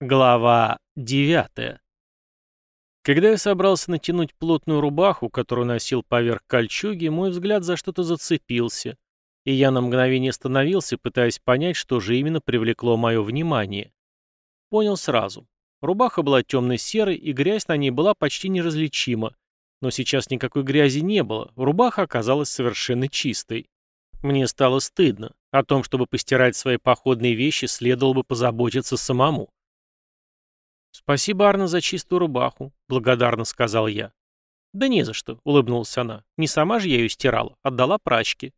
Глава 9. Когда я собрался натянуть плотную рубаху, которую носил поверх кольчуги, мой взгляд за что-то зацепился, и я на мгновение остановился, пытаясь понять, что же именно привлекло мое внимание. Понял сразу. Рубаха была темно-серой, и грязь на ней была почти неразличима, но сейчас никакой грязи не было, рубаха оказалась совершенно чистой. Мне стало стыдно. О том, чтобы постирать свои походные вещи, следовало бы позаботиться самому. «Спасибо, Арна, за чистую рубаху», — благодарно сказал я. «Да не за что», — улыбнулась она. «Не сама же я ее стирала, отдала прачке».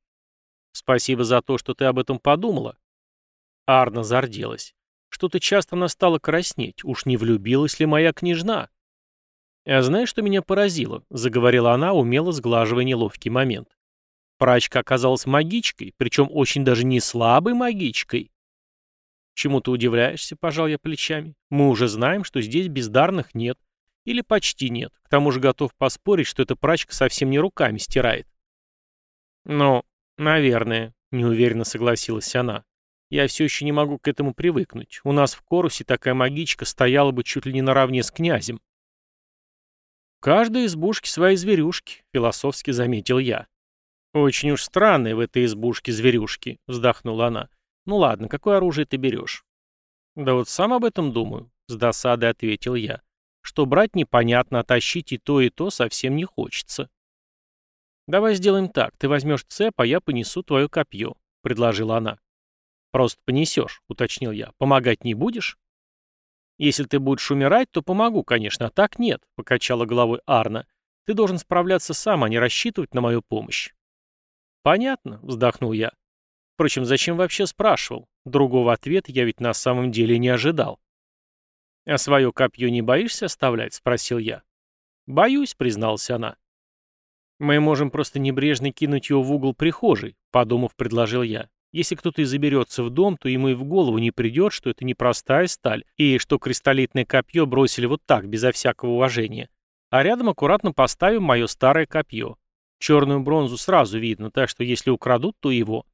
«Спасибо за то, что ты об этом подумала». Арна зарделась. Что-то часто она стала краснеть. Уж не влюбилась ли моя княжна? «А знаешь, что меня поразило?» — заговорила она, умело сглаживая неловкий момент. Прачка оказалась магичкой, причем очень даже не слабой магичкой. «Чему ты удивляешься?» – пожал я плечами. «Мы уже знаем, что здесь бездарных нет. Или почти нет. К тому же готов поспорить, что эта прачка совсем не руками стирает». «Ну, наверное», – неуверенно согласилась она. «Я все еще не могу к этому привыкнуть. У нас в Корусе такая магичка стояла бы чуть ли не наравне с князем». «Каждой избушке свои зверюшки», — философски заметил я. «Очень уж странные в этой избушке зверюшки», — вздохнула она. «Ну ладно, какое оружие ты берешь?» «Да вот сам об этом думаю», — с досадой ответил я. «Что брать непонятно, а тащить и то, и то совсем не хочется». «Давай сделаем так. Ты возьмешь цеп, а я понесу твое копье», — предложила она. «Просто понесешь», — уточнил я. «Помогать не будешь?» «Если ты будешь умирать, то помогу, конечно, а так нет», — покачала головой Арна. «Ты должен справляться сам, а не рассчитывать на мою помощь». «Понятно», — вздохнул я. Впрочем, зачем вообще спрашивал? Другого ответа я ведь на самом деле не ожидал. «А свое копье не боишься оставлять?» — спросил я. «Боюсь», — призналась она. «Мы можем просто небрежно кинуть его в угол прихожей», — подумав, предложил я. «Если кто-то и заберется в дом, то ему и в голову не придет, что это непростая сталь, и что кристаллитное копье бросили вот так, безо всякого уважения. А рядом аккуратно поставим мое старое копье. Черную бронзу сразу видно, так что если украдут, то его.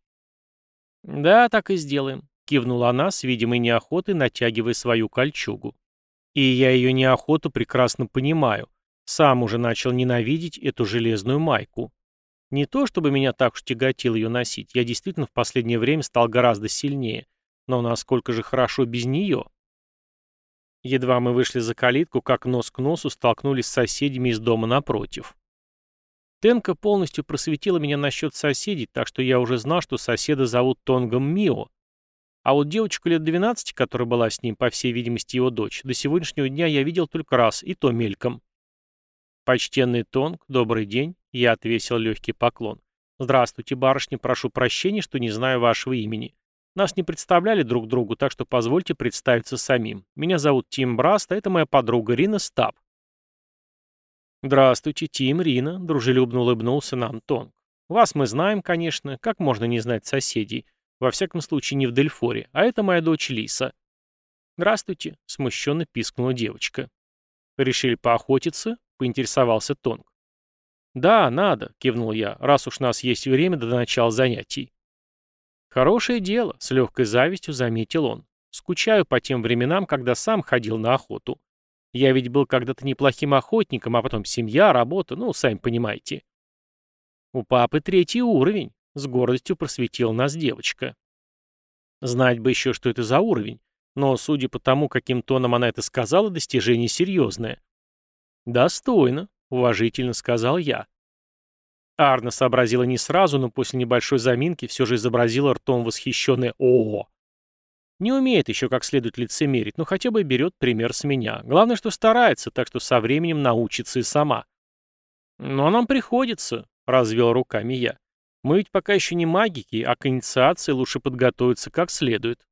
«Да, так и сделаем», — кивнула она с видимой неохотой, натягивая свою кольчугу. И я ее неохоту прекрасно понимаю. Сам уже начал ненавидеть эту железную майку. Не то, чтобы меня так уж тяготило ее носить, я действительно в последнее время стал гораздо сильнее. Но насколько же хорошо без нее? Едва мы вышли за калитку, как нос к носу столкнулись с соседями из дома напротив. Тенка полностью просветила меня насчет соседей, так что я уже знал, что соседа зовут Тонгом Мио. А вот девочку лет 12, которая была с ним, по всей видимости, его дочь, до сегодняшнего дня я видел только раз, и то мельком. «Почтенный Тонг, добрый день», — я отвесил легкий поклон. «Здравствуйте, барышня, прошу прощения, что не знаю вашего имени. Нас не представляли друг другу, так что позвольте представиться самим. Меня зовут Тим Браст, а это моя подруга Рина Стаб. «Здравствуйте, Тим, Рина», — дружелюбно улыбнулся нам Тонг. «Вас мы знаем, конечно, как можно не знать соседей, во всяком случае не в Дельфоре, а это моя дочь Лиса». «Здравствуйте», — смущенно пискнула девочка. «Решили поохотиться?» — поинтересовался Тонг. «Да, надо», — кивнул я, — «раз уж у нас есть время до начала занятий». «Хорошее дело», — с легкой завистью заметил он. «Скучаю по тем временам, когда сам ходил на охоту. Я ведь был когда-то неплохим охотником, а потом семья, работа, ну, сами понимаете. У папы третий уровень, с гордостью просветила нас девочка. Знать бы еще, что это за уровень, но, судя по тому, каким тоном она это сказала, достижение серьезное. «Достойно», — уважительно сказал я. Арна сообразила не сразу, но после небольшой заминки все же изобразила ртом восхищенное «О!». Не умеет еще как следует лицемерить, но хотя бы берет пример с меня. Главное, что старается, так что со временем научится и сама. Но нам приходится, развел руками я. Мы ведь пока еще не магики, а к инициации лучше подготовиться как следует.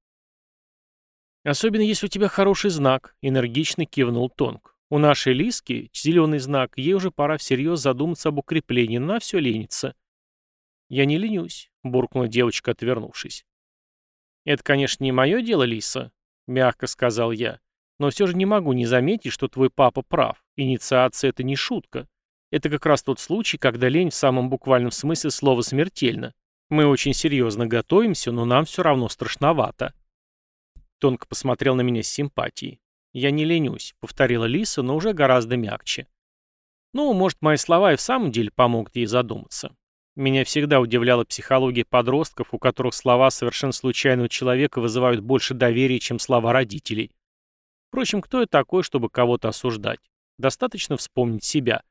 Особенно если у тебя хороший знак, энергично кивнул Тонг. У нашей Лиски зеленый знак, ей уже пора всерьез задуматься об укреплении, но все ленится. Я не ленюсь, буркнула девочка, отвернувшись. «Это, конечно, не мое дело, Лиса», — мягко сказал я. «Но все же не могу не заметить, что твой папа прав. Инициация — это не шутка. Это как раз тот случай, когда лень в самом буквальном смысле слова смертельна. Мы очень серьезно готовимся, но нам все равно страшновато». Тонко посмотрел на меня с симпатией. «Я не ленюсь», — повторила Лиса, но уже гораздо мягче. Ну, может, мои слова и в самом деле помогут ей задуматься. Меня всегда удивляла психология подростков, у которых слова совершенно случайного человека вызывают больше доверия, чем слова родителей. Впрочем, кто я такой, чтобы кого-то осуждать? Достаточно вспомнить себя.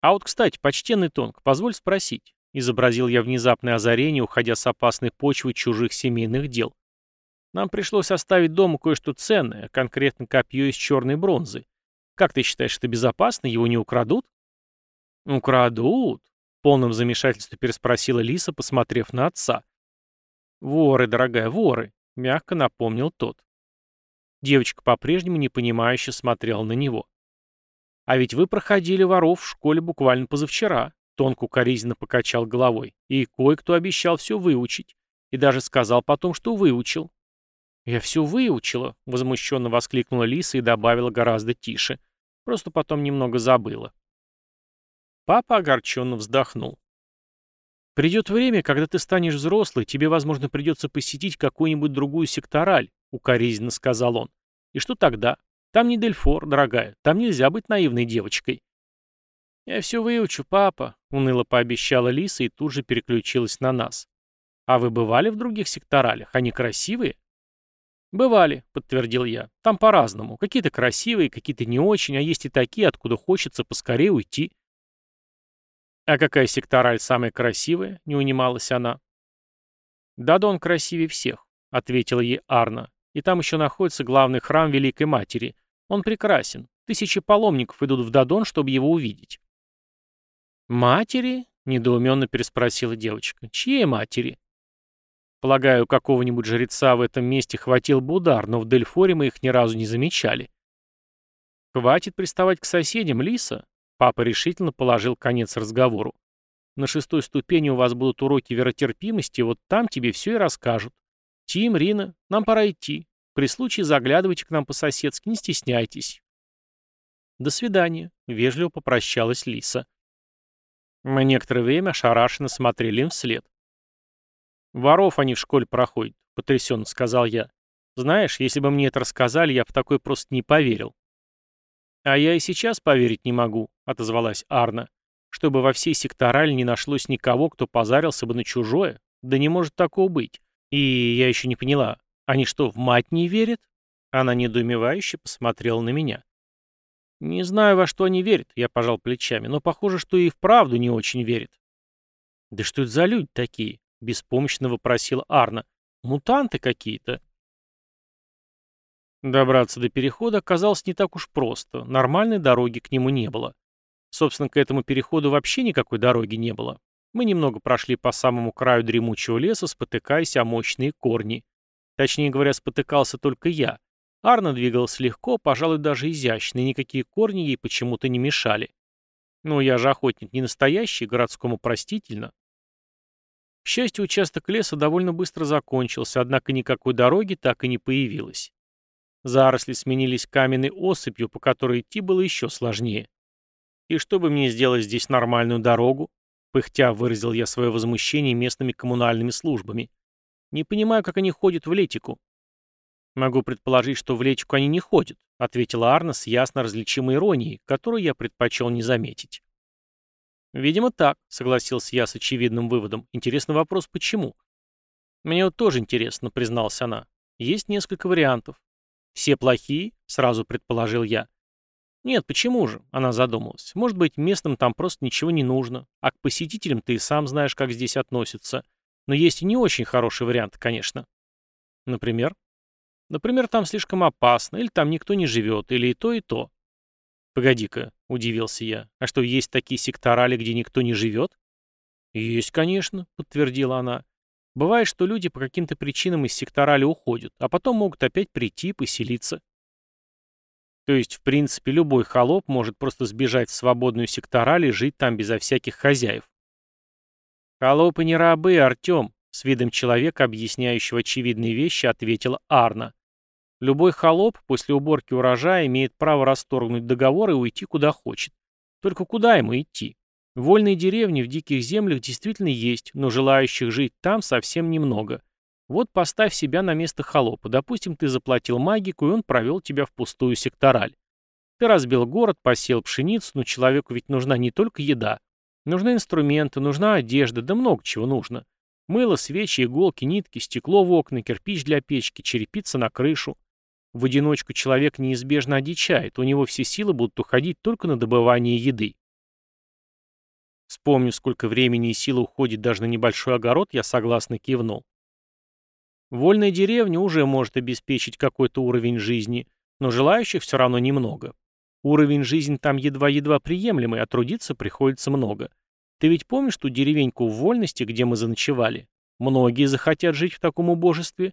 А вот, кстати, почтенный Тонг, позволь спросить. Изобразил я внезапное озарение, уходя с опасной почвы чужих семейных дел. Нам пришлось оставить дома кое-что ценное, конкретно копье из черной бронзы. Как ты считаешь, это безопасно? Его не украдут? Украдут? В полном замешательстве переспросила Лиса, посмотрев на отца. Воры, дорогая, воры, мягко напомнил тот. Девочка по-прежнему непонимающе смотрела на него. А ведь вы проходили воров в школе буквально позавчера. Тонко укоризненно покачал головой. И кое-кто обещал все выучить. И даже сказал потом, что выучил. «Я все выучила», — возмущенно воскликнула Лиса и добавила гораздо тише. Просто потом немного забыла. Папа огорченно вздохнул. «Придет время, когда ты станешь взрослый, тебе, возможно, придется посетить какую-нибудь другую сектораль», — укоризненно сказал он. «И что тогда? Там не Дельфор, дорогая, там нельзя быть наивной девочкой». «Я все выучу, папа», — уныло пообещала Лиса и тут же переключилась на нас. «А вы бывали в других секторалях? Они красивые?» «Бывали», — подтвердил я. «Там по-разному. Какие-то красивые, какие-то не очень, а есть и такие, откуда хочется поскорее уйти». «А какая сектораль самая красивая?» — не унималась она. «Дадон красивее всех», — ответила ей Арна. «И там еще находится главный храм Великой Матери. Он прекрасен. Тысячи паломников идут в Дадон, чтобы его увидеть». «Матери?» — недоуменно переспросила девочка. «Чьей матери?» Полагаю, какого-нибудь жреца в этом месте хватил бы удар, но в Дельфоре мы их ни разу не замечали. «Хватит приставать к соседям, Лиса», — папа решительно положил конец разговору. «На шестой ступени у вас будут уроки веротерпимости, вот там тебе все и расскажут. Тим, Рина, нам пора идти. При случае заглядывайте к нам по-соседски, не стесняйтесь». «До свидания», — вежливо попрощалась Лиса. Мы некоторое время ошарашенно смотрели им вслед. «Воров они в школе проходят», — потрясенно сказал я. «Знаешь, если бы мне это рассказали, я бы такой просто не поверил». «А я и сейчас поверить не могу», — отозвалась Арна. «Чтобы во всей секторале не нашлось никого, кто позарился бы на чужое? Да не может такого быть. И я еще не поняла, они что, в мать не верят?» Она недоумевающе посмотрела на меня. «Не знаю, во что они верят», — я пожал плечами, но похоже, что и вправду не очень верят. «Да что это за люди такие?» — беспомощно вопросил Арна. «Мутанты какие-то». Добраться до перехода оказалось не так уж просто. Нормальной дороги к нему не было. Собственно, к этому переходу вообще никакой дороги не было. Мы немного прошли по самому краю дремучего леса, спотыкаясь о мощные корни. Точнее говоря, спотыкался только я. Арна двигалась легко, пожалуй, даже изящно, и никакие корни ей почему-то не мешали. Ну, я же охотник не настоящий, городскому простительно. К счастью, участок леса довольно быстро закончился, однако никакой дороги так и не появилось. Заросли сменились каменной осыпью, по которой идти было еще сложнее. «И чтобы мне сделать здесь нормальную дорогу?» Пыхтя выразил я свое возмущение местными коммунальными службами. «Не понимаю, как они ходят в Летику». «Могу предположить, что в Летику они не ходят», ответила Арна с ясно различимой иронией, которую я предпочел не заметить. «Видимо, так», — согласился я с очевидным выводом. «Интересный вопрос, почему?» «Мне вот тоже интересно», — призналась она. «Есть несколько вариантов». «Все плохие?» — сразу предположил я. «Нет, почему же?» — она задумалась. «Может быть, местным там просто ничего не нужно, а к посетителям ты и сам знаешь, как здесь относятся. Но есть и не очень хороший вариант, конечно». «Например?» «Например, там слишком опасно, или там никто не живет, или и то, и то». «Погоди-ка», — удивился я. «А что, есть такие секторали, где никто не живет?» «Есть, конечно», — подтвердила она. «Бывает, что люди по каким-то причинам из секторали уходят, а потом могут опять прийти и поселиться». То есть, в принципе, любой холоп может просто сбежать в свободную сектораль и жить там безо всяких хозяев. «Холопы не рабы, Артем», — с видом человека, объясняющего очевидные вещи, ответила Арна. Любой холоп после уборки урожая имеет право расторгнуть договор и уйти куда хочет. Только куда ему идти? Вольные деревни в диких землях действительно есть, но желающих жить там совсем немного. Вот поставь себя на место холопа. Допустим, ты заплатил магику, и он провел тебя в пустую сектораль. Ты разбил город, посел пшеницу, но человеку ведь нужна не только еда. Нужны инструменты, нужна одежда, да много чего нужно. Мыло, свечи, иголки, нитки, стекло в окна, кирпич для печки, черепица на крышу. В одиночку человек неизбежно одичает, у него все силы будут уходить только на добывание еды. Вспомнив, сколько времени и силы уходит даже на небольшой огород, я согласно кивнул. Вольная деревня уже может обеспечить какой-то уровень жизни, но желающих все равно немного. Уровень жизни там едва-едва приемлемый, а трудиться приходится много. Ты ведь помнишь ту деревеньку в Вольности, где мы заночевали? Многие захотят жить в таком убожестве.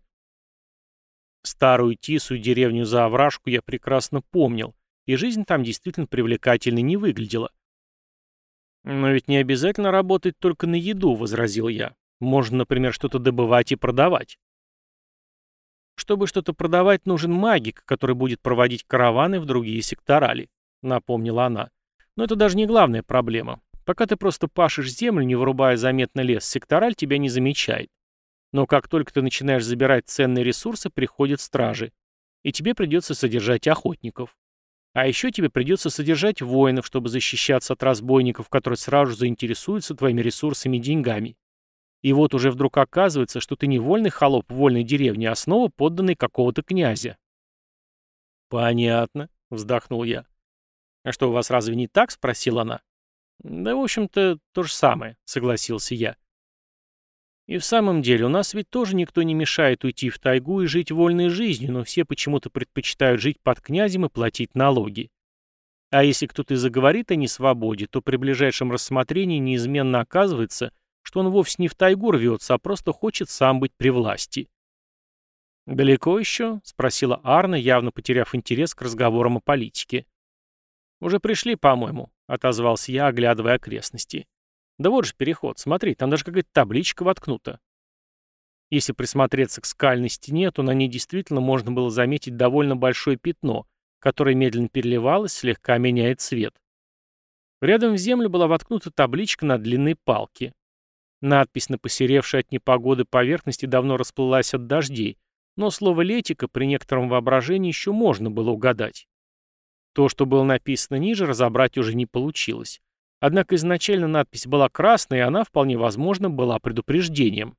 Старую Тису деревню за овражку я прекрасно помнил, и жизнь там действительно привлекательной не выглядела. «Но ведь не обязательно работать только на еду», — возразил я. «Можно, например, что-то добывать и продавать». Чтобы что-то продавать, нужен магик, который будет проводить караваны в другие секторали», — напомнила она. «Но это даже не главная проблема. Пока ты просто пашешь землю, не вырубая заметно лес, сектораль тебя не замечает. Но как только ты начинаешь забирать ценные ресурсы, приходят стражи. И тебе придется содержать охотников. А еще тебе придется содержать воинов, чтобы защищаться от разбойников, которые сразу заинтересуются твоими ресурсами и деньгами. И вот уже вдруг оказывается, что ты не вольный холоп в вольной деревне, а снова подданный какого-то князя. «Понятно», — вздохнул я. «А что, у вас разве не так?» — спросила она. «Да, в общем-то, то же самое», — согласился я. «И в самом деле, у нас ведь тоже никто не мешает уйти в тайгу и жить вольной жизнью, но все почему-то предпочитают жить под князем и платить налоги. А если кто-то и заговорит о несвободе, то при ближайшем рассмотрении неизменно оказывается, что он вовсе не в тайгу рвется, а просто хочет сам быть при власти. «Далеко еще?» — спросила Арна, явно потеряв интерес к разговорам о политике. «Уже пришли, по-моему», — отозвался я, оглядывая окрестности. «Да вот же переход, смотри, там даже какая-то табличка воткнута». Если присмотреться к скальной стене, то на ней действительно можно было заметить довольно большое пятно, которое медленно переливалось, слегка меняя цвет. Рядом в землю была воткнута табличка на длинной палке. Надпись на посеревшей от непогоды поверхности давно расплылась от дождей, но слово «летика» при некотором воображении еще можно было угадать. То, что было написано ниже, разобрать уже не получилось. Однако изначально надпись была красной, и она, вполне возможно, была предупреждением.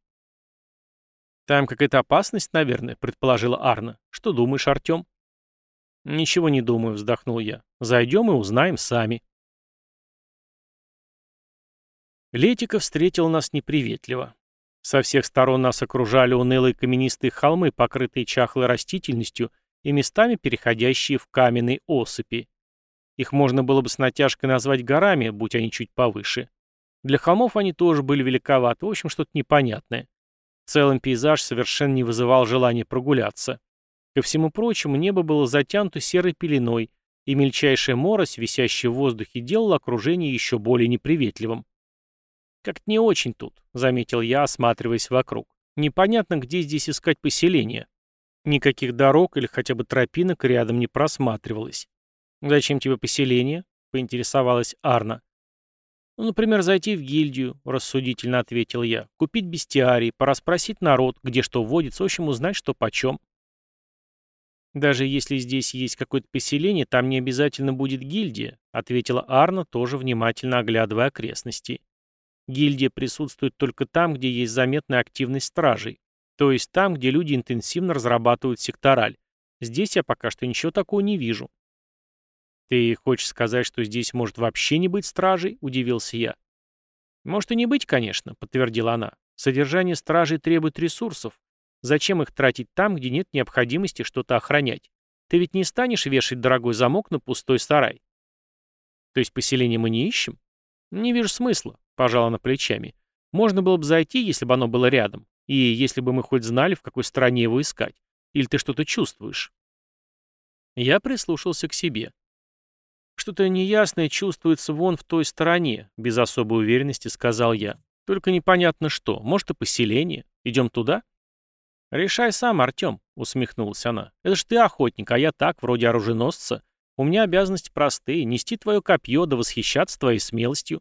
«Там какая-то опасность, наверное», — предположила Арна. «Что думаешь, Артем?» «Ничего не думаю», — вздохнул я. «Зайдем и узнаем сами». Летика встретил нас неприветливо. Со всех сторон нас окружали унылые каменистые холмы, покрытые чахлой растительностью и местами переходящие в каменные осыпи. Их можно было бы с натяжкой назвать горами, будь они чуть повыше. Для холмов они тоже были великоваты, в общем, что-то непонятное. В целом пейзаж совершенно не вызывал желания прогуляться. Ко всему прочему, небо было затянуто серой пеленой, и мельчайшая морось, висящая в воздухе, делала окружение еще более неприветливым. «Как-то не очень тут», — заметил я, осматриваясь вокруг. «Непонятно, где здесь искать поселение. Никаких дорог или хотя бы тропинок рядом не просматривалось. Зачем тебе поселение?» — поинтересовалась Арна. «Ну, например, зайти в гильдию», — рассудительно ответил я. «Купить бестиарий, пораспросить народ, где что водится, в общем, узнать, что почем». «Даже если здесь есть какое-то поселение, там не обязательно будет гильдия», — ответила Арна, тоже внимательно оглядывая окрестности. Гильдия присутствует только там, где есть заметная активность стражей, то есть там, где люди интенсивно разрабатывают сектораль. Здесь я пока что ничего такого не вижу. «Ты хочешь сказать, что здесь может вообще не быть стражей?» – удивился я. «Может и не быть, конечно», – подтвердила она. «Содержание стражей требует ресурсов. Зачем их тратить там, где нет необходимости что-то охранять? Ты ведь не станешь вешать дорогой замок на пустой сарай». «То есть поселение мы не ищем?» «Не вижу смысла. Пожала на плечами. Можно было бы зайти, если бы оно было рядом. И если бы мы хоть знали, в какой стране его искать. Или ты что-то чувствуешь? Я прислушался к себе. Что-то неясное чувствуется вон в той стороне, без особой уверенности сказал я. Только непонятно что. Может и поселение. Идем туда? Решай сам, Артем, усмехнулась она. Это ж ты охотник, а я так, вроде оруженосца. У меня обязанности простые — нести твое копье да восхищаться твоей смелостью.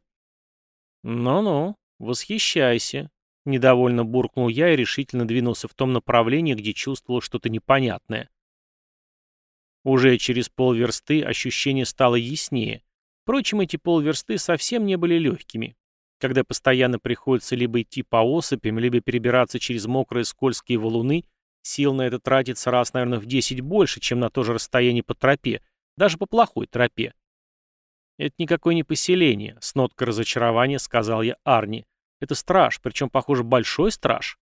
«Ну-ну, восхищайся», — Недовольно буркнул я и решительно двинулся в том направлении, где чувствовал что-то непонятное. Уже через полверсты ощущение стало яснее. Впрочем, эти полверсты совсем не были легкими. Когда постоянно приходится либо идти по осыпям, либо перебираться через мокрые скользкие валуны, сил на это тратится раз, наверное, в 10 больше, чем на то же расстояние по тропе, даже по плохой тропе. «Это никакое не поселение», — с ноткой разочарования сказал я Арни. «Это страж, причем, похоже, большой страж».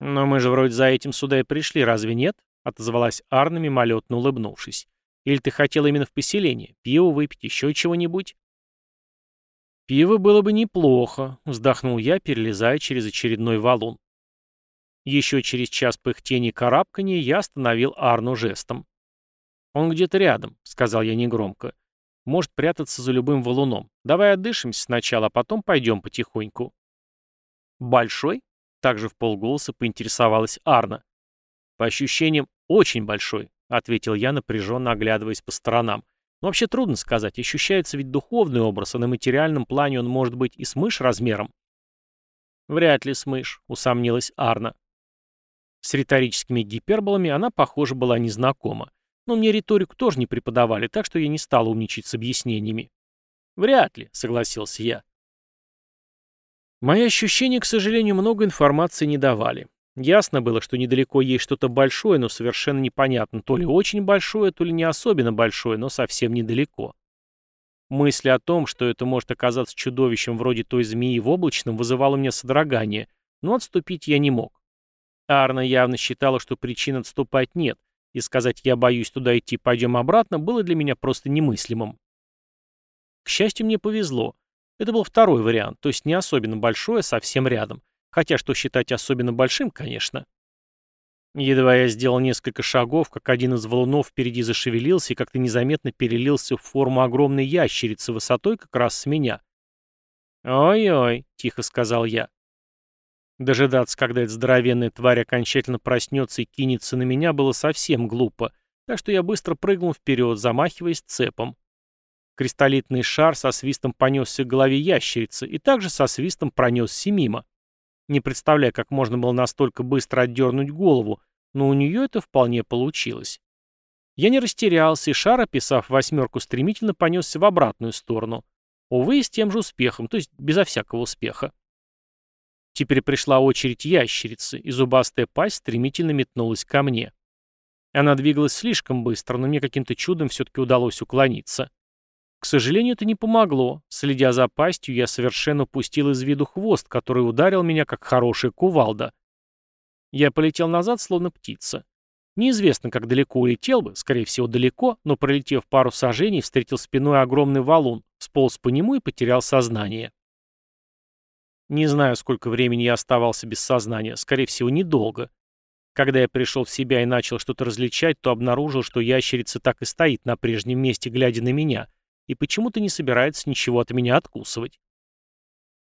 «Но мы же вроде за этим сюда и пришли, разве нет?» — отозвалась Арна, мимолетно улыбнувшись. «Или ты хотел именно в поселение? Пиво выпить, еще чего-нибудь?» «Пиво было бы неплохо», — вздохнул я, перелезая через очередной валун. Еще через час пыхтения и карабкания я остановил Арну жестом. «Он где-то рядом», — сказал я негромко. Может прятаться за любым валуном. Давай отдышимся сначала, а потом пойдем потихоньку. Большой? Также в полголоса поинтересовалась Арна. По ощущениям, очень большой, ответил я, напряженно оглядываясь по сторонам. Но вообще трудно сказать, ощущается ведь духовный образ, а на материальном плане он может быть и с мышь размером. Вряд ли с мышь, усомнилась Арна. С риторическими гиперболами она, похоже, была незнакома. Но мне риторику тоже не преподавали, так что я не стал умничать с объяснениями. «Вряд ли», — согласился я. Мои ощущения, к сожалению, много информации не давали. Ясно было, что недалеко есть что-то большое, но совершенно непонятно, то ли очень большое, то ли не особенно большое, но совсем недалеко. Мысль о том, что это может оказаться чудовищем вроде той змеи в облачном, вызывала у меня содрогание, но отступить я не мог. Арна явно считала, что причин отступать нет, и сказать «я боюсь туда идти, пойдем обратно» было для меня просто немыслимым. К счастью, мне повезло. Это был второй вариант, то есть не особенно большой, а совсем рядом. Хотя что считать особенно большим, конечно. Едва я сделал несколько шагов, как один из валунов впереди зашевелился и как-то незаметно перелился в форму огромной ящерицы высотой как раз с меня. «Ой-ой», — тихо сказал я. Дожидаться, когда эта здоровенная тварь окончательно проснется и кинется на меня, было совсем глупо, так что я быстро прыгнул вперед, замахиваясь цепом. Кристаллитный шар со свистом понесся к голове ящерицы и также со свистом пронесся мимо. Не представляя, как можно было настолько быстро отдернуть голову, но у нее это вполне получилось. Я не растерялся, и шар, описав восьмерку, стремительно понесся в обратную сторону. Увы, с тем же успехом, то есть безо всякого успеха. Теперь пришла очередь ящерицы, и зубастая пасть стремительно метнулась ко мне. Она двигалась слишком быстро, но мне каким-то чудом все-таки удалось уклониться. К сожалению, это не помогло. Следя за пастью, я совершенно упустил из виду хвост, который ударил меня, как хорошая кувалда. Я полетел назад, словно птица. Неизвестно, как далеко улетел бы, скорее всего, далеко, но пролетев пару сажений, встретил спиной огромный валун, сполз по нему и потерял сознание. Не знаю, сколько времени я оставался без сознания, скорее всего, недолго. Когда я пришел в себя и начал что-то различать, то обнаружил, что ящерица так и стоит на прежнем месте, глядя на меня, и почему-то не собирается ничего от меня откусывать.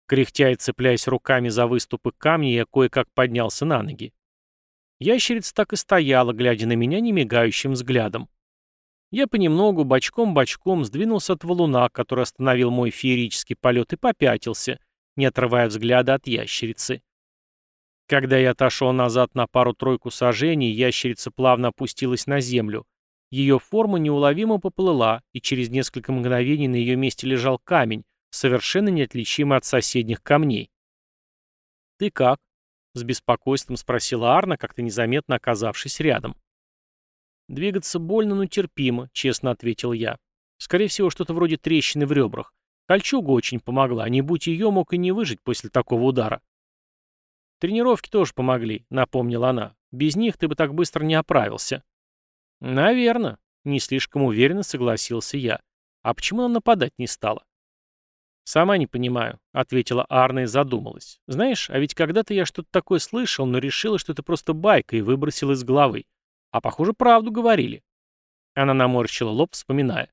Кряхтя и цепляясь руками за выступы камня, я кое-как поднялся на ноги. Ящерица так и стояла, глядя на меня немигающим взглядом. Я понемногу, бочком-бочком, сдвинулся от валуна, который остановил мой феерический полет, и попятился — не отрывая взгляда от ящерицы. Когда я отошел назад на пару-тройку сажений, ящерица плавно опустилась на землю. Ее форма неуловимо поплыла, и через несколько мгновений на ее месте лежал камень, совершенно неотличимый от соседних камней. «Ты как?» — с беспокойством спросила Арна, как-то незаметно оказавшись рядом. «Двигаться больно, но терпимо», — честно ответил я. «Скорее всего, что-то вроде трещины в ребрах. Кольчуга очень помогла, не будь ее, мог и не выжить после такого удара. Тренировки тоже помогли, напомнила она. Без них ты бы так быстро не оправился. Наверно, не слишком уверенно согласился я. А почему она нападать не стала? «Сама не понимаю», — ответила Арна и задумалась. «Знаешь, а ведь когда-то я что-то такое слышал, но решила, что это просто байка, и выбросила из головы. А похоже, правду говорили». Она наморщила лоб, вспоминая.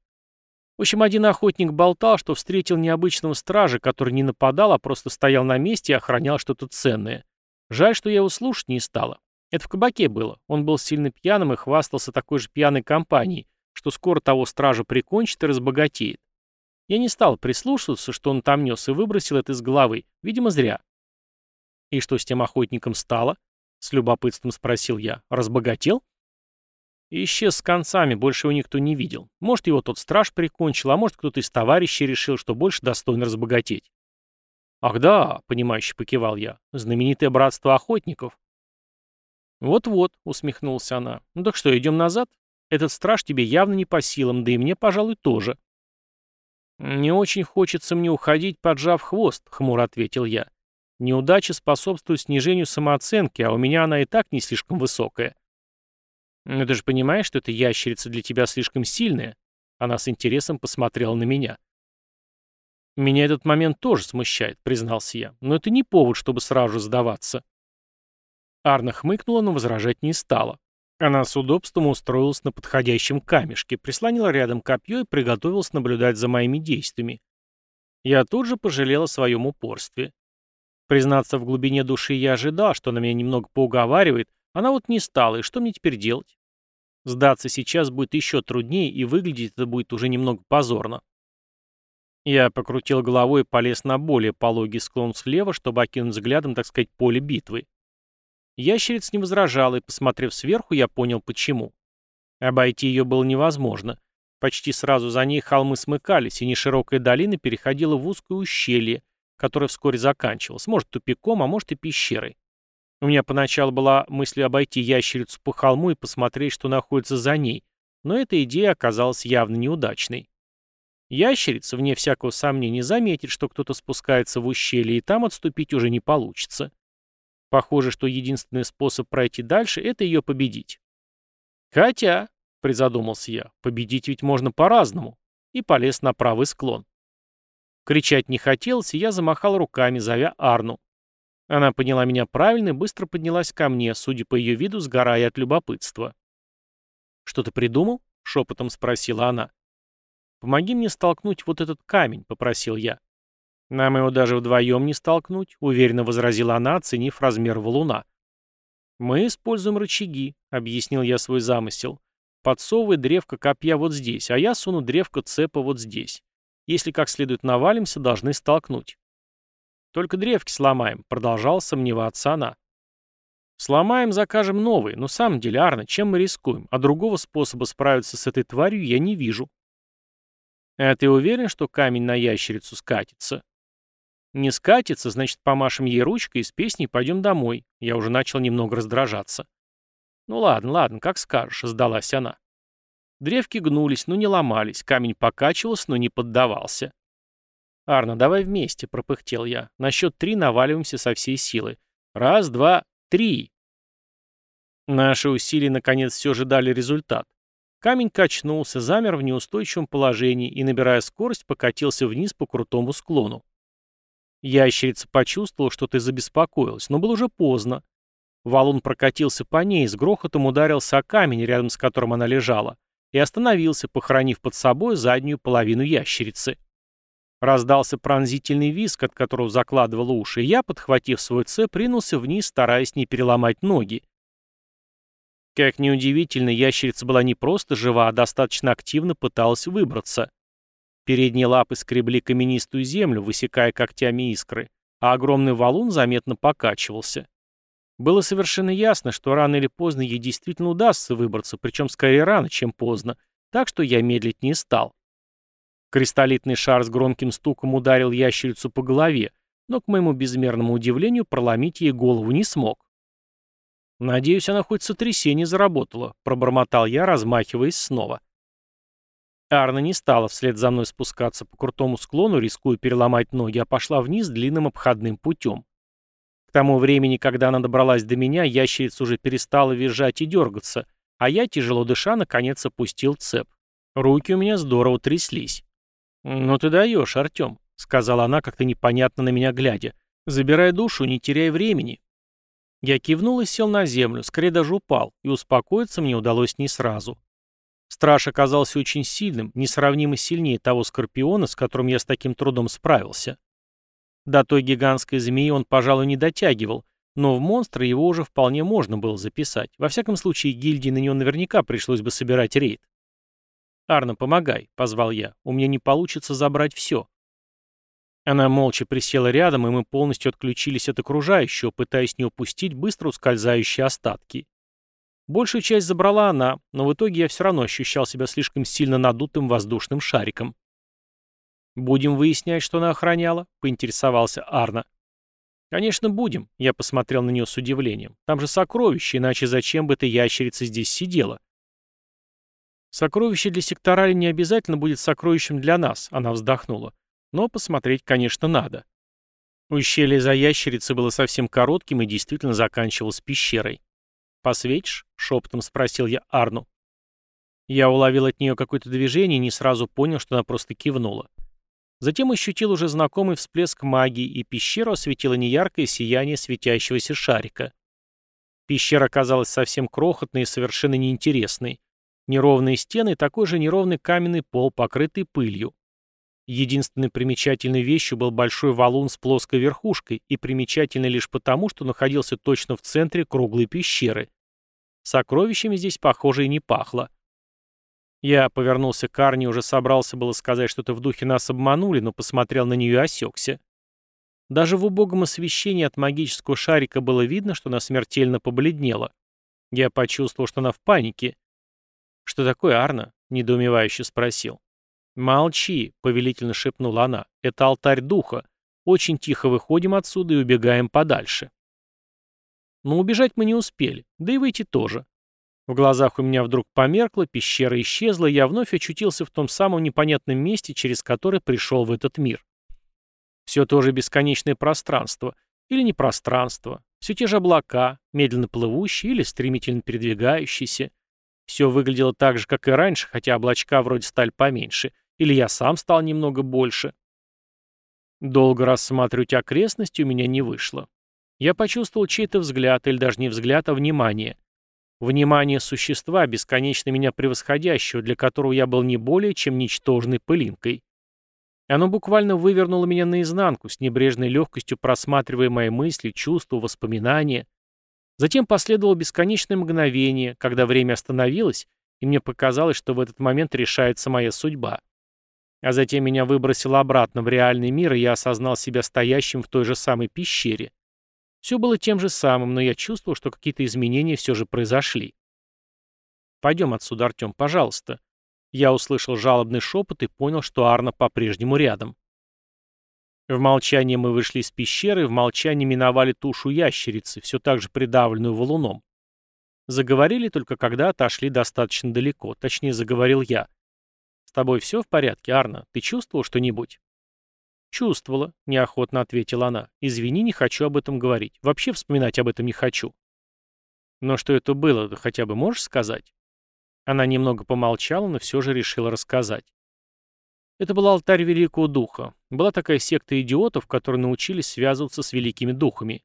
В общем, один охотник болтал, что встретил необычного стража, который не нападал, а просто стоял на месте и охранял что-то ценное. Жаль, что я его слушать не стала. Это в кабаке было. Он был сильно пьяным и хвастался такой же пьяной компанией, что скоро того стража прикончит и разбогатеет. Я не стал прислушиваться, что он там нес, и выбросил это из головы. Видимо, зря. «И что с тем охотником стало?» — с любопытством спросил я. «Разбогател?» Исчез с концами, больше его никто не видел. Может, его тот страж прикончил, а может, кто-то из товарищей решил, что больше достойно разбогатеть. «Ах да», — понимающе покивал я, — «знаменитое братство охотников». «Вот-вот», — усмехнулась она. «Ну так что, идем назад? Этот страж тебе явно не по силам, да и мне, пожалуй, тоже». «Не очень хочется мне уходить, поджав хвост», — хмуро ответил я. «Неудача способствует снижению самооценки, а у меня она и так не слишком высокая». «Но ты же понимаешь, что эта ящерица для тебя слишком сильная?» Она с интересом посмотрела на меня. «Меня этот момент тоже смущает», — признался я. «Но это не повод, чтобы сразу сдаваться». Арна хмыкнула, но возражать не стала. Она с удобством устроилась на подходящем камешке, прислонила рядом копье и приготовилась наблюдать за моими действиями. Я тут же пожалел о своем упорстве. Признаться, в глубине души я ожидал, что она меня немного поуговаривает, она вот не стала, и что мне теперь делать? Сдаться сейчас будет еще труднее, и выглядеть это будет уже немного позорно. Я покрутил головой и полез на более пологий склон слева, чтобы окинуть взглядом, так сказать, поле битвы. Ящерица не возражала, и, посмотрев сверху, я понял, почему. Обойти ее было невозможно. Почти сразу за ней холмы смыкались, и неширокая долина переходила в узкое ущелье, которое вскоре заканчивалось, может, тупиком, а может и пещерой. У меня поначалу была мысль обойти ящерицу по холму и посмотреть, что находится за ней, но эта идея оказалась явно неудачной. Ящерица, вне всякого сомнения, заметит, что кто-то спускается в ущелье, и там отступить уже не получится. Похоже, что единственный способ пройти дальше — это ее победить. Хотя, — призадумался я, — победить ведь можно по-разному, и полез на правый склон. Кричать не хотелось, и я замахал руками, зовя Арну. Она поняла меня правильно и быстро поднялась ко мне, судя по ее виду, сгорая от любопытства. «Что ты придумал?» — шепотом спросила она. «Помоги мне столкнуть вот этот камень», — попросил я. «Нам его даже вдвоем не столкнуть», — уверенно возразила она, оценив размер валуна. «Мы используем рычаги», — объяснил я свой замысел. «Подсовывай древко копья вот здесь, а я суну древко цепа вот здесь. Если как следует навалимся, должны столкнуть». Только древки сломаем, продолжал сомневаться она. Сломаем, закажем новые, но самом деле, Арна, чем мы рискуем? А другого способа справиться с этой тварью я не вижу. А ты уверен, что камень на ящерицу скатится? Не скатится, значит, помашем ей ручкой и с песней пойдем домой. Я уже начал немного раздражаться. Ну ладно, ладно, как скажешь, сдалась она. Древки гнулись, но не ломались, камень покачивался, но не поддавался. «Арна, давай вместе», — пропыхтел я. «На счет три наваливаемся со всей силы. Раз, два, три». Наши усилия, наконец, все же дали результат. Камень качнулся, замер в неустойчивом положении и, набирая скорость, покатился вниз по крутому склону. Ящерица почувствовала, что ты забеспокоилась, но было уже поздно. Валун прокатился по ней, с грохотом ударился о камень, рядом с которым она лежала, и остановился, похоронив под собой заднюю половину ящерицы. Раздался пронзительный визг, от которого закладывал уши, и я, подхватив свой цеп, ринулся вниз, стараясь не переломать ноги. Как неудивительно, ящерица была не просто жива, а достаточно активно пыталась выбраться. Передние лапы скребли каменистую землю, высекая когтями искры, а огромный валун заметно покачивался. Было совершенно ясно, что рано или поздно ей действительно удастся выбраться, причем скорее рано, чем поздно, так что я медлить не стал. Кристаллитный шар с громким стуком ударил ящерицу по голове, но, к моему безмерному удивлению, проломить ей голову не смог. «Надеюсь, она хоть сотрясение заработала», — пробормотал я, размахиваясь снова. Арна не стала вслед за мной спускаться по крутому склону, рискуя переломать ноги, а пошла вниз длинным обходным путем. К тому времени, когда она добралась до меня, ящерица уже перестала визжать и дергаться, а я, тяжело дыша, наконец опустил цеп. Руки у меня здорово тряслись. «Ну ты даешь, Артем», — сказала она, как-то непонятно на меня глядя. «Забирай душу, не теряй времени». Я кивнул и сел на землю, скорее даже упал, и успокоиться мне удалось не сразу. Страж оказался очень сильным, несравнимо сильнее того скорпиона, с которым я с таким трудом справился. До той гигантской змеи он, пожалуй, не дотягивал, но в монстра его уже вполне можно было записать. Во всяком случае, гильдии на него наверняка пришлось бы собирать рейд. «Арна, помогай», — позвал я. «У меня не получится забрать все». Она молча присела рядом, и мы полностью отключились от окружающего, пытаясь не упустить быстро ускользающие остатки. Большую часть забрала она, но в итоге я все равно ощущал себя слишком сильно надутым воздушным шариком. «Будем выяснять, что она охраняла?» — поинтересовался Арна. «Конечно, будем», — я посмотрел на нее с удивлением. «Там же сокровище, иначе зачем бы эта ящерица здесь сидела?» «Сокровище для секторали не обязательно будет сокровищем для нас», — она вздохнула. «Но посмотреть, конечно, надо». Ущелье за ящерицей было совсем коротким и действительно заканчивалось пещерой. «Посветишь?» — шепотом спросил я Арну. Я уловил от нее какое-то движение и не сразу понял, что она просто кивнула. Затем ощутил уже знакомый всплеск магии, и пещеру осветило неяркое сияние светящегося шарика. Пещера казалась совсем крохотной и совершенно неинтересной. Неровные стены и такой же неровный каменный пол, покрытый пылью. Единственной примечательной вещью был большой валун с плоской верхушкой, и примечательный лишь потому, что находился точно в центре круглой пещеры. Сокровищами здесь, похоже, и не пахло. Я повернулся к Арне, уже собрался было сказать что-то в духе нас обманули, но посмотрел на нее и осекся. Даже в убогом освещении от магического шарика было видно, что она смертельно побледнела. Я почувствовал, что она в панике. «Что такое, Арна?» — недоумевающе спросил. «Молчи», — повелительно шепнула она. «Это алтарь духа. Очень тихо выходим отсюда и убегаем подальше». Но убежать мы не успели, да и выйти тоже. В глазах у меня вдруг померкло, пещера исчезла, я вновь очутился в том самом непонятном месте, через которое пришел в этот мир. Все то же бесконечное пространство. Или не пространство. Все те же облака, медленно плывущие или стремительно передвигающиеся. Все выглядело так же, как и раньше, хотя облачка вроде стали поменьше. Или я сам стал немного больше. Долго рассматривать окрестности у меня не вышло. Я почувствовал чей-то взгляд, или даже не взгляд, а внимание. Внимание существа, бесконечно меня превосходящего, для которого я был не более, чем ничтожной пылинкой. Оно буквально вывернуло меня наизнанку, с небрежной легкостью просматривая мои мысли, чувства, воспоминания. Затем последовало бесконечное мгновение, когда время остановилось, и мне показалось, что в этот момент решается моя судьба. А затем меня выбросило обратно в реальный мир, и я осознал себя стоящим в той же самой пещере. Все было тем же самым, но я чувствовал, что какие-то изменения все же произошли. «Пойдем отсюда, Артем, пожалуйста». Я услышал жалобный шепот и понял, что Арна по-прежнему рядом. В молчании мы вышли из пещеры, в молчании миновали тушу ящерицы, все так же придавленную валуном. Заговорили только когда отошли достаточно далеко, точнее заговорил я. «С тобой все в порядке, Арна? Ты чувствовал что-нибудь?» «Чувствовала», — неохотно ответила она. «Извини, не хочу об этом говорить. Вообще вспоминать об этом не хочу». «Но что это было, ты хотя бы можешь сказать?» Она немного помолчала, но все же решила рассказать. Это был алтарь Великого Духа. Была такая секта идиотов, которые научились связываться с великими духами.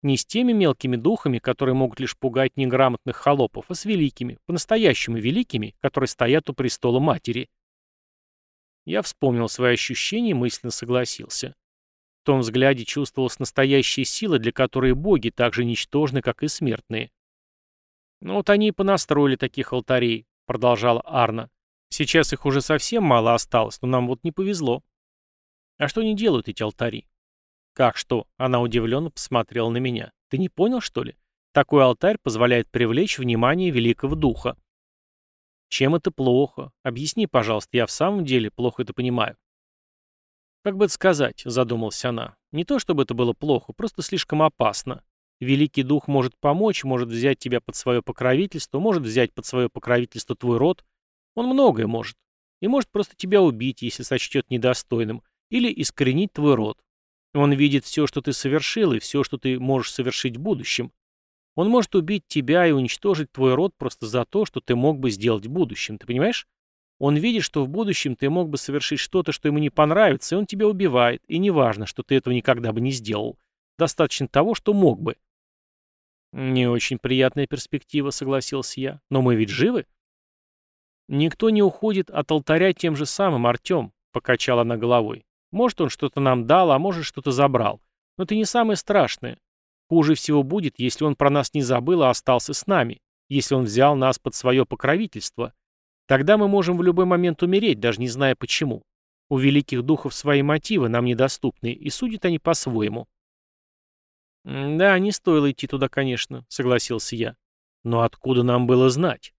Не с теми мелкими духами, которые могут лишь пугать неграмотных холопов, а с великими, по-настоящему великими, которые стоят у престола матери. Я вспомнил свои ощущения и мысленно согласился. В том взгляде чувствовалась настоящая сила, для которой боги так же ничтожны, как и смертные. «Ну вот они и понастроили таких алтарей», — продолжала Арна. «Сейчас их уже совсем мало осталось, но нам вот не повезло». «А что они делают, эти алтари?» «Как что?» — она удивленно посмотрела на меня. «Ты не понял, что ли? Такой алтарь позволяет привлечь внимание великого духа. Чем это плохо? Объясни, пожалуйста, я в самом деле плохо это понимаю. Как бы это сказать, задумалась она. Не то чтобы это было плохо, просто слишком опасно. Великий дух может помочь, может взять тебя под свое покровительство, может взять под свое покровительство твой род. Он многое может. И может просто тебя убить, если сочтет недостойным, или искоренить твой род. Он видит все, что ты совершил, и все, что ты можешь совершить в будущем. Он может убить тебя и уничтожить твой род просто за то, что ты мог бы сделать в будущем, ты понимаешь? Он видит, что в будущем ты мог бы совершить что-то, что ему не понравится, и он тебя убивает, и неважно, что ты этого никогда бы не сделал. Достаточно того, что мог бы. Не очень приятная перспектива, согласился я. Но мы ведь живы? Никто не уходит от алтаря тем же самым, Артем, покачала она головой. Может, он что-то нам дал, а может, что-то забрал. Но это не самое страшное. Хуже всего будет, если он про нас не забыл, а остался с нами, если он взял нас под свое покровительство. Тогда мы можем в любой момент умереть, даже не зная почему. У великих духов свои мотивы, нам недоступные, и судят они по-своему. «Да, не стоило идти туда, конечно», — согласился я. «Но откуда нам было знать?»